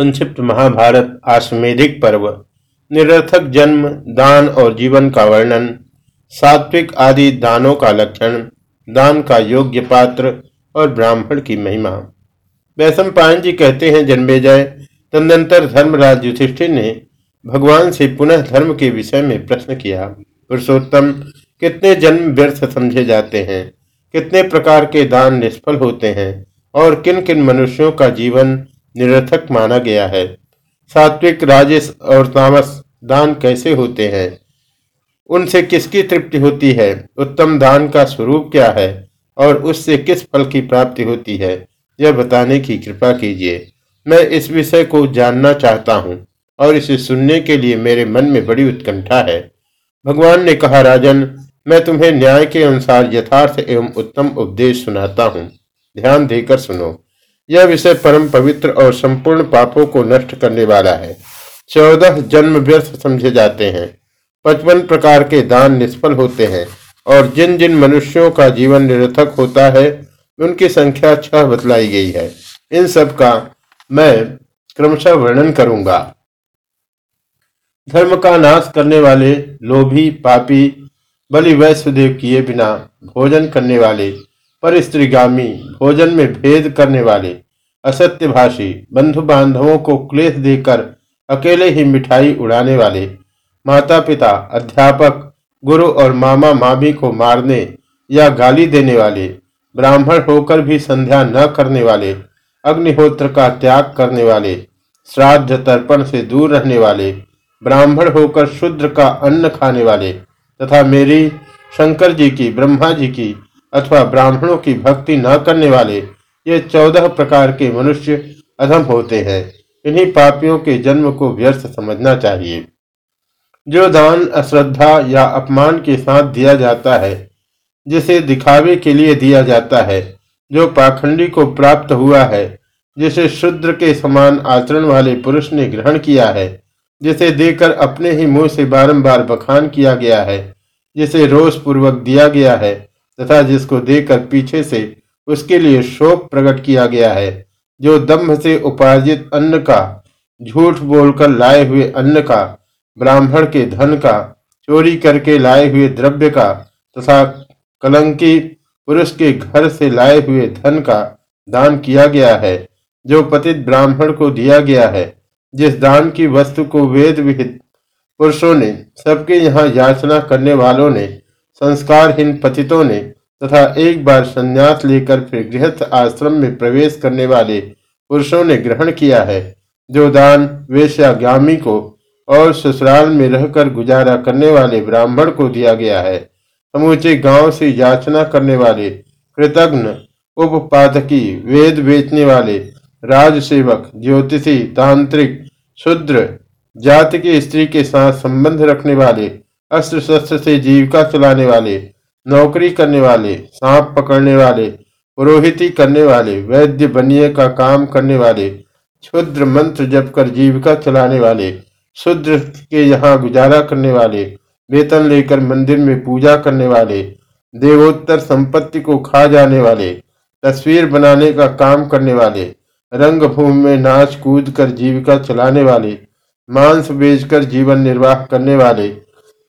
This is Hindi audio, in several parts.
संक्षिप्त महाभारत आश्वेधिक पर्व। निरर्थक जन्म, दान और जीवन का वर्णन। सात्विक आदि दानों का लक्षण, दान का योग्य पात्र और ब्राह्मण की महिमा। वैशम पायन जी कहते हैं, जन्मे जय तदनंतर धर्मराज युधिष्ठिर ने भगवान से पुनः धर्म के विषय में प्रश्न किया। पुरुषोत्तम, कितने जन्म व्यर्थ समझे जाते हैं? कितने प्रकार के दान निष्फल होते हैं? और किन किन मनुष्यों का जीवन निरर्थक माना गया है। सात्विक राजेश और तामस दान कैसे होते हैं? उनसे किसकी तृप्ति होती है? उत्तम दान का स्वरूप क्या है? और उससे किस फल की प्राप्ति होती है? यह बताने की कृपा कीजिए। मैं इस विषय को जानना चाहता हूँ और इसे सुनने के लिए मेरे मन में बड़ी उत्कंठा है। भगवान ने कहा, राजन, मैं तुम्हें न्याय के अनुसार यथार्थ एवं उत्तम उपदेश सुनाता हूँ। ध्यान देकर सुनो। यह विषय परम पवित्र और संपूर्ण पापों को नष्ट करने वाला है। चौदह जन्म व्यर्थ समझे जाते हैं। पचपन प्रकार के दान निष्फल होते हैं और जिन जिन मनुष्यों का जीवन निरर्थक होता है, उनकी संख्या छह बतलाई गई है। इन सब का मैं क्रमशः वर्णन करूँगा। धर्म का नाश करने वाले लोभी, पापी, बलि वैश्वदेव किए बिना भोजन करने वाले पर स्त्रीगामी भोजन में भेद करने वाले, असत्यभाषी बंधु बांधवों को क्लेश देकर अकेले ही मिठाई उड़ाने वाले माता पिता अध्यापक, गुरु और मामा मामी को मारने या गाली देने वाले, ब्राह्मण होकर भी संध्या न करने वाले, अग्निहोत्र का त्याग करने वाले, श्राद्ध तर्पण से दूर रहने वाले, ब्राह्मण होकर शुद्र का अन्न खाने वाले, तथा मेरी शंकर जी की, ब्रह्मा जी की अथवा ब्राह्मणों की भक्ति न करने वाले ये चौदह प्रकार के मनुष्य अधम होते हैं। इन्हीं पापियों के जन्म को व्यर्थ समझना चाहिए। जो दान, अश्रद्धा या अपमान के साथ दिया जाता है, जिसे दिखावे के लिए दिया जाता है, जो पाखंडी को प्राप्त हुआ है, जिसे शुद्र के समान आचरण वाले पुरुष ने ग्रहण किया है, जिसे देकर अपने ही मुँह से बारंबार बखान किया गया है, जिसे रोष पूर्वक दिया गया है तथा जिसको देकर पीछे से उसके लिए शोक प्रकट किया गया है, जो दम्भ से उपार्जित अन्न का, झूठ बोलकर लाए हुए अन्न का, ब्राह्मण के धन का, चोरी करके लाए हुए द्रव्य का, तथा कलंकी पुरुष के घर से लाए हुए धन का दान किया गया है, जो पतित ब्राह्मण को दिया गया है। जिस दान की वस्तु को वेद विहित पुरुषों ने, सबके यहाँ याचना करने वालों ने संस्कारहीन पतितों ने तथा एक बार संन्यास लेकर फिर गृहस्थ आश्रम में प्रवेश करने वाले पुरुषों ने ग्रहण किया है, जो दान, वेश्यागामी को और ससुराल में रहकर गुजारा करने वाले ब्राह्मण को दिया गया है। समूचे गाँव से याचना करने वाले, कृतघ्न उपपादकी वेद बेचने वाले, राजसेवक, ज्योतिषी, तांत्रिक, शूद्र, जाति की स्त्री के साथ संबंध रखने वाले अस्त्र शस्त्र से जीविका चलाने वाले, नौकरी करने वाले, सांप पकड़ने वाले, पुरोहिती करने वाले, वैद्य बनिए का काम करने वाले, क्षुद्र मंत्र जप कर जीविका चलाने वाले, शूद्र के यहाँ गुजारा करने वाले, वेतन लेकर मंदिर में पूजा करने वाले, देवोत्तर संपत्ति को खा जाने वाले, तस्वीर बनाने का काम करने वाले रंग भूमि में नाच कूद कर जीविका चलाने वाले, मांस बेचकर जीवन निर्वाह करने वाले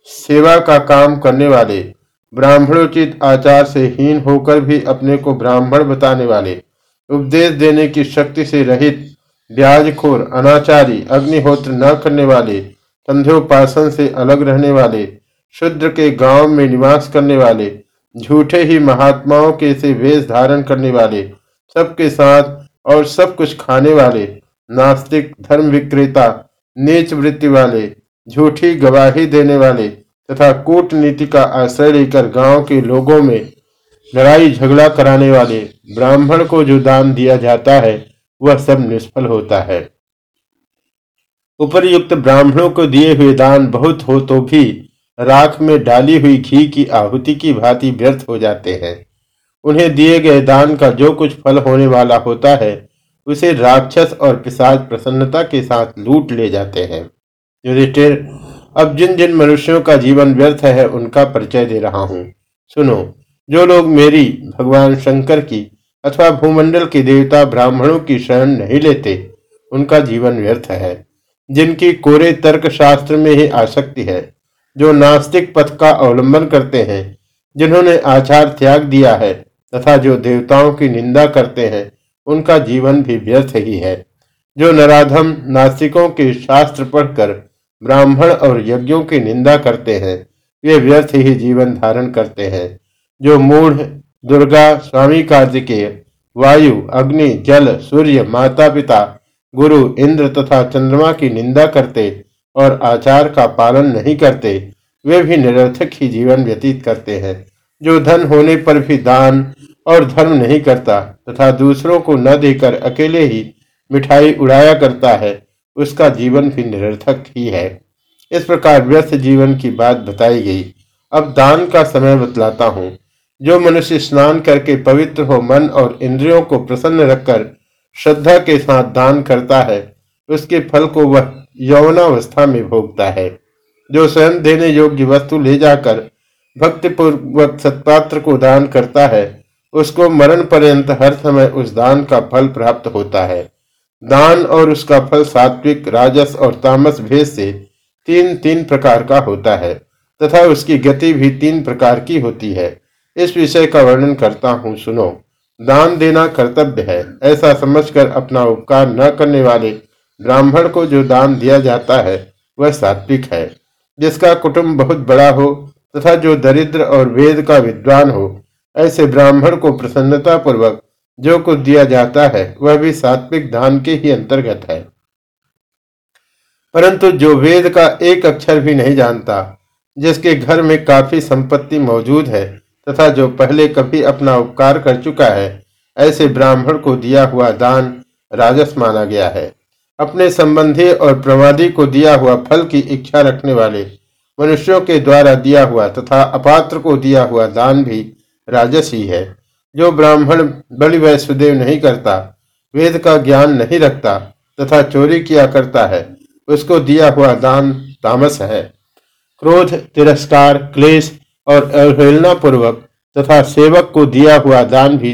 सेवा का काम करने वाले, ब्राह्मणोचित आचार से हीन होकर भी अपने को ब्राह्मण बताने वाले, उपदेश देने की शक्ति से रहित, ब्याजखोर, अनाचारी, अग्निहोत्र न करने वाले, संध्योपासन से अलग रहने वाले, शुद्र के गाँव में निवास करने वाले, झूठे ही महात्माओं के से वेश धारण करने वाले, सबके साथ और सब कुछ खाने वाले, नास्तिक, धर्म विक्रेता, नीच वृत्ति वाले झूठी गवाही देने वाले तथा कूटनीति का आश्रय लेकर गाँव के लोगों में लड़ाई झगड़ा कराने वाले ब्राह्मण को जो दान दिया जाता है, वह सब निष्फल होता है। उपरयुक्त ब्राह्मणों को दिए हुए दान बहुत हो तो भी राख में डाली हुई घी की आहुति की भांति व्यर्थ हो जाते हैं। उन्हें दिए गए दान का जो कुछ फल होने वाला होता है, उसे राक्षस और पिशाच प्रसन्नता के साथ लूट ले जाते हैं। युधिष्ठिर अब जिन जिन मनुष्यों का जीवन व्यर्थ है, उनका परिचय दे रहा हूँ। सुनो, जो लोग मेरी, भगवान शंकर की अथवा भूमंडल के देवता ब्राह्मणों की शरण नहीं लेते, उनका जीवन व्यर्थ है। जिनकी कोरे तर्क शास्त्र में ही आसक्ति है, जो नास्तिक पथ का अवलंबन करते हैं, जिन्होंने आचार त्याग दिया है, तथा जो देवताओं की निंदा करते हैं, उनका जीवन भी व्यर्थ ही है। जो नराधम नास्तिकों के शास्त्र पढ़कर ब्राह्मण और यज्ञों की निंदा करते हैं, वे व्यर्थ ही जीवन धारण करते हैं। जो मूढ़, दुर्गा स्वामी कार्तिकेय वायु, अग्नि, जल, सूर्य माता पिता गुरु, इंद्र तथा चंद्रमा की निंदा करते और आचार का पालन नहीं करते, वे भी निरर्थक ही जीवन व्यतीत करते हैं। जो धन होने पर भी दान और धर्म नहीं करता तथा दूसरों को न देकर अकेले ही मिठाई उड़ाया करता है उसका जीवन भी निरर्थक ही है। इस प्रकार व्यर्थ जीवन की बात बताई गई। अब दान का समय बतलाता हूँ। जो मनुष्य स्नान करके पवित्र हो मन और इंद्रियों को प्रसन्न रखकर श्रद्धा के साथ दान करता है, उसके फल को वह यौवनावस्था में भोगता है। जो स्वयं देने योग्य वस्तु ले जाकर भक्तिपूर्वक सत्पात्र को दान करता है, उसको मरण पर्यंत हर समय उस दान का फल प्राप्त होता है। दान और उसका फल सात्विक, राजस और तामस भेद से तीन तीन प्रकार का होता है, तथा उसकी गति भी तीन प्रकार की होती है। इस विषय का वर्णन करता हूँ, सुनो। दान देना कर्तव्य है, ऐसा समझकर अपना उपकार न करने वाले ब्राह्मण को जो दान दिया जाता है, वह सात्विक है। जिसका कुटुंब बहुत बड़ा हो, तथा जो दरिद्र और वेद का विद्वान हो, ऐसे ब्राह्मण को प्रसन्नता पूर्वक जो कुछ दिया जाता है, वह भी सात्विक दान के ही अंतर्गत है। परंतु जो वेद का एक अक्षर भी नहीं जानता, जिसके घर में काफ़ी संपत्ति मौजूद है, तथा जो पहले कभी अपना उपकार कर चुका है, ऐसे ब्राह्मण को दिया हुआ दान राजस माना गया है। अपने संबंधी और प्रवादी को दिया हुआ फल की इच्छा रखने वाले मनुष्यों के द्वारा दिया हुआ तथा अपात्र को दिया हुआ दान भी राजस ही है। जो ब्राह्मण बलि वैश्वदेव नहीं करता, वेद का ज्ञान नहीं रखता तथा चोरी किया करता है, उसको दिया हुआ दान तामस है। क्रोध, तिरस्कार, क्लेश और अवहेलना पूर्वक तथा सेवक को दिया हुआ दान भी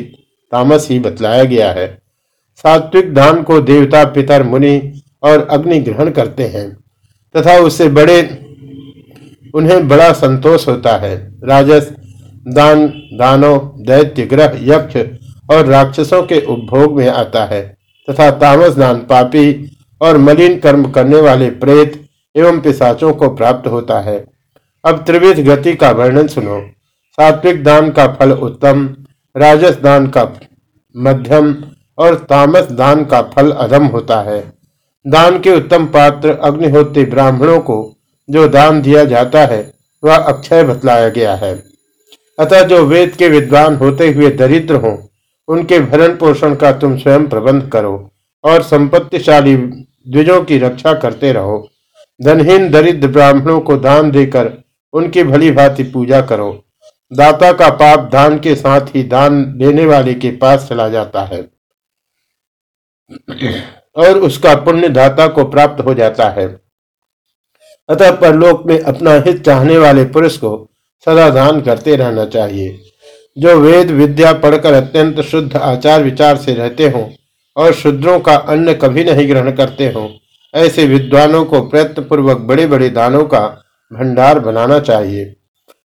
तामस ही बतलाया गया है। सात्विक दान को देवता, पितर, मुनि और अग्नि ग्रहण करते हैं तथा उससे बड़े, उन्हें बड़ा संतोष होता है। राजस दान दानव दैत्य, ग्रह, यक्ष और राक्षसों के उपभोग में आता है, तथा तामस दान पापी और मलिन कर्म करने वाले प्रेत एवं पिशाचों को प्राप्त होता है। अब त्रिविध गति का वर्णन सुनो। सात्विक दान का फल उत्तम, राजस दान का मध्यम और तामस दान का फल अधम होता है। दान के उत्तम पात्र अग्निहोत्री ब्राह्मणों को जो दान दिया जाता है, वह अक्षय बतलाया गया है। अतः जो वेद के विद्वान होते हुए दरिद्र हों, उनके भरण पोषण का तुम स्वयं प्रबंध करो और संपत्तिशाली द्विजों की रक्षा करते रहो। धनहीन दरिद्र ब्राह्मणों को दान देकर उनकी भली भांति पूजा करो। दाता का पाप दान के साथ ही दान देने वाले के पास चला जाता है और उसका पुण्य दाता को प्राप्त हो जाता है। अतः परलोक में अपना हित चाहने वाले पुरुष को सदा दान करते रहना चाहिए। जो वेद विद्या पढ़कर अत्यंत शुद्ध आचार विचार से रहते हों और शुद्रों का अन्न कभी नहीं ग्रहण करते हों, ऐसे विद्वानों को प्रयत्न पूर्वक बड़े बड़े दानों का भंडार बनाना चाहिए।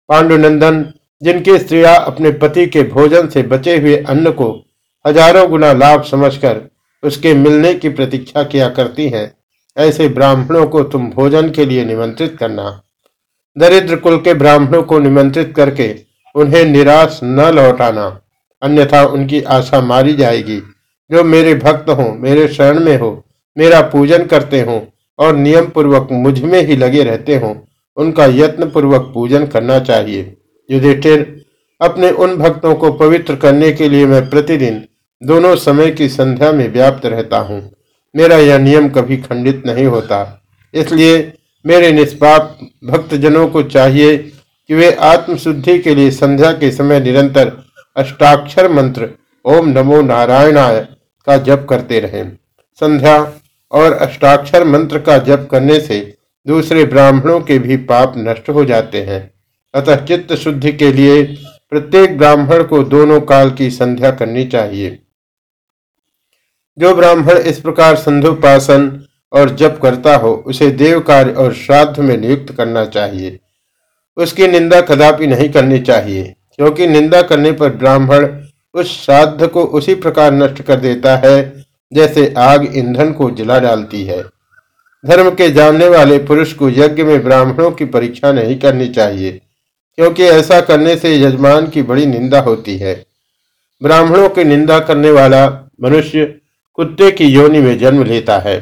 पांडुनंदन, जिनकी स्त्रियाँ अपने पति के भोजन से बचे हुए अन्न को हज़ारों गुना लाभ समझकर उसके मिलने की प्रतीक्षा किया करती हैं, ऐसे ब्राह्मणों को तुम भोजन के लिए निमंत्रित करना। दरिद्र कुल के ब्राह्मणों को निमंत्रित करके उन्हें निराश न लौटाना, अन्यथा उनकी आशा मारी जाएगी। जो मेरे भक्त हो, मेरे शरण में हो, मेरा पूजन करते हो और नियम पूर्वक मुझमें ही लगे रहते हो, उनका यत्न पूर्वक पूजन करना चाहिए। युधिष्ठिर, अपने उन भक्तों को पवित्र करने के लिए मैं प्रतिदिन दोनों समय की संध्या में व्याप्त रहता हूँ। मेरा यह नियम कभी खंडित नहीं होता। इसलिए मेरे निष्पाप भक्तजनों को चाहिए कि वे आत्मशुद्धि के लिए संध्या के समय निरंतर अष्टाक्षर मंत्र ओम नमो नारायणाय का जप करते रहें। संध्या और अष्टाक्षर मंत्र का जप करने से दूसरे ब्राह्मणों के भी पाप नष्ट हो जाते हैं। अतः चित्त शुद्धि के लिए प्रत्येक ब्राह्मण को दोनों काल की संध्या करनी चाहिए। जो ब्राह्मण इस प्रकार संधुपासन और जप करता हो, उसे देव कार्य और श्राद्ध में नियुक्त करना चाहिए। उसकी निंदा कदापि नहीं करनी चाहिए, क्योंकि निंदा करने पर ब्राह्मण उस श्राद्ध को उसी प्रकार नष्ट कर देता है, जैसे आग ईंधन को जला डालती है। धर्म के जानने वाले पुरुष को यज्ञ में ब्राह्मणों की परीक्षा नहीं करनी चाहिए, क्योंकि ऐसा करने से यजमान की बड़ी निंदा होती है। ब्राह्मणों की निंदा करने वाला मनुष्य कुत्ते की योनि में जन्म लेता है।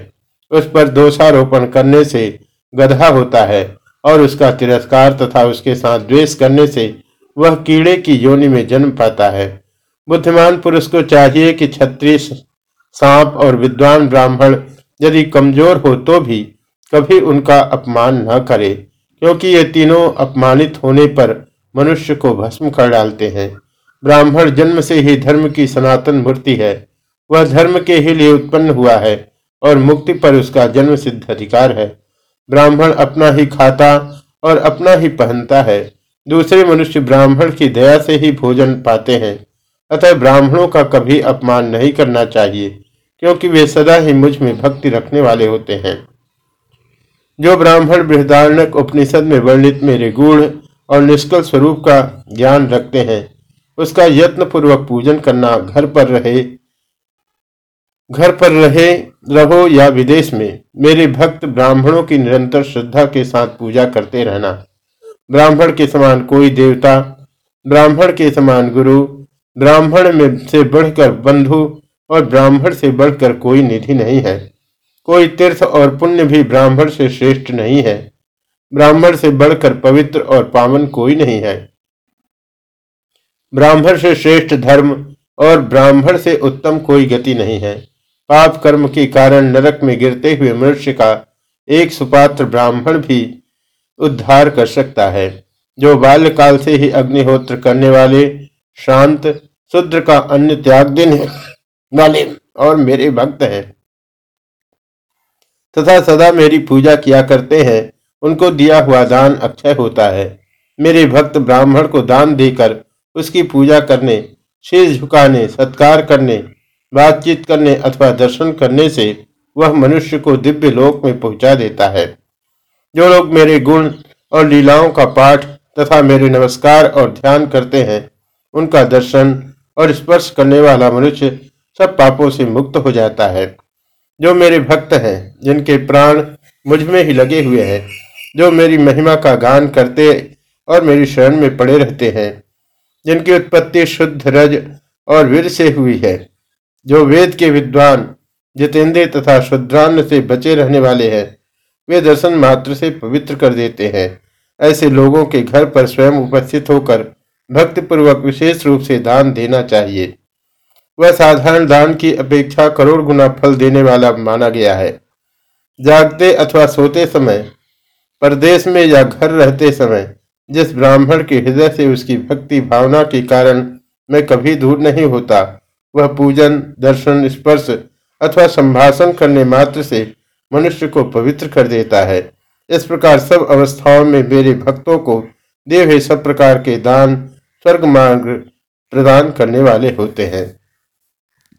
उस पर दोषारोपण करने से गधा होता है और उसका तिरस्कार तथा उसके साथ द्वेष करने से वह कीड़े की योनि में जन्म पाता है। बुद्धिमान पुरुष को चाहिए कि छत्रीय सांप और विद्वान ब्राह्मण यदि कमज़ोर हो तो भी कभी उनका अपमान न करे, क्योंकि ये तीनों अपमानित होने पर मनुष्य को भस्म कर डालते हैं। ब्राह्मण जन्म से ही धर्म की सनातन मूर्ति है। वह धर्म के ही लिए उत्पन्न हुआ है। और मुक्ति पर उसका जन्म सिद्ध अधिकार है। ब्राह्मण अपना ही खाता और अपना ही पहनता है। दूसरे मनुष्य ब्राह्मण की दया से ही भोजन पाते हैं। अतः ब्राह्मणों का कभी अपमान नहीं करना चाहिए, क्योंकि वे सदा ही मुझमें भक्ति रखने वाले होते हैं। जो ब्राह्मण बृहदारण्यक उपनिषद में वर्णित मेरे गुण और निष्कल स्वरूप का ज्ञान रखते हैं, उसका यत्न पूर्वक पूजन करना घर पर रहे घर पर रहे, रहो या विदेश में, मेरे भक्त ब्राह्मणों की निरंतर श्रद्धा के साथ पूजा करते रहना। ब्राह्मण के समान कोई देवता, ब्राह्मण के समान गुरु, ब्राह्मण में से बढ़कर बंधु और ब्राह्मण से बढ़कर कोई निधि नहीं है। कोई तीर्थ और पुण्य भी ब्राह्मण से श्रेष्ठ नहीं है। ब्राह्मण से बढ़कर पवित्र और पावन कोई नहीं है। ब्राह्मण से श्रेष्ठ धर्म और ब्राह्मण से उत्तम कोई गति नहीं है। पाप कर्म के कारण नरक में गिरते हुए मनुष्य का एक सुपात्र ब्राह्मण भी उद्धार कर सकता है। जो बाल्यकाल से ही अग्निहोत्र करने वाले, शांत, शुद्र का अन्य त्याग देने वाले और मेरे भक्त हैं। तथा सदा मेरी पूजा किया करते हैं। उनको दिया हुआ दान अक्षय होता है। मेरे भक्त ब्राह्मण को दान देकर उसकी पूजा करने शीश झुकाने, सत्कार करने बातचीत करने अथवा दर्शन करने से वह मनुष्य को दिव्य लोक में पहुँचा देता है। जो लोग मेरे गुण और लीलाओं का पाठ तथा मेरे नमस्कार और ध्यान करते हैं, उनका दर्शन और स्पर्श करने वाला मनुष्य सब पापों से मुक्त हो जाता है। जो मेरे भक्त हैं, जिनके प्राण मुझमें ही लगे हुए हैं, जो मेरी महिमा का गान करते और मेरी शरण में पड़े रहते हैं, जिनकी उत्पत्ति शुद्ध, रज और वीर से हुई है जो वेद के विद्वान, जितेंद्र तथा शुद्रान्न से बचे रहने वाले हैं, वे दर्शन मात्र से पवित्र कर देते हैं। ऐसे लोगों के घर पर स्वयं उपस्थित होकर भक्तिपूर्वक विशेष रूप से दान देना चाहिए। वह साधारण दान की अपेक्षा करोड़ गुना फल देने वाला माना गया है। जागते अथवा सोते समय, परदेश में या घर रहते समय, जिस ब्राह्मण के हृदय से उसकी भक्ति भावना के कारण मैं कभी दूर नहीं होता वह पूजन, दर्शन, स्पर्श अथवा संभाषण करने मात्र से मनुष्य को पवित्र कर देता है। इस प्रकार सब अवस्थाओं में मेरे भक्तों को देव सब प्रकार के दान, स्वर्ग मार्ग प्रदान करने वाले होते हैं।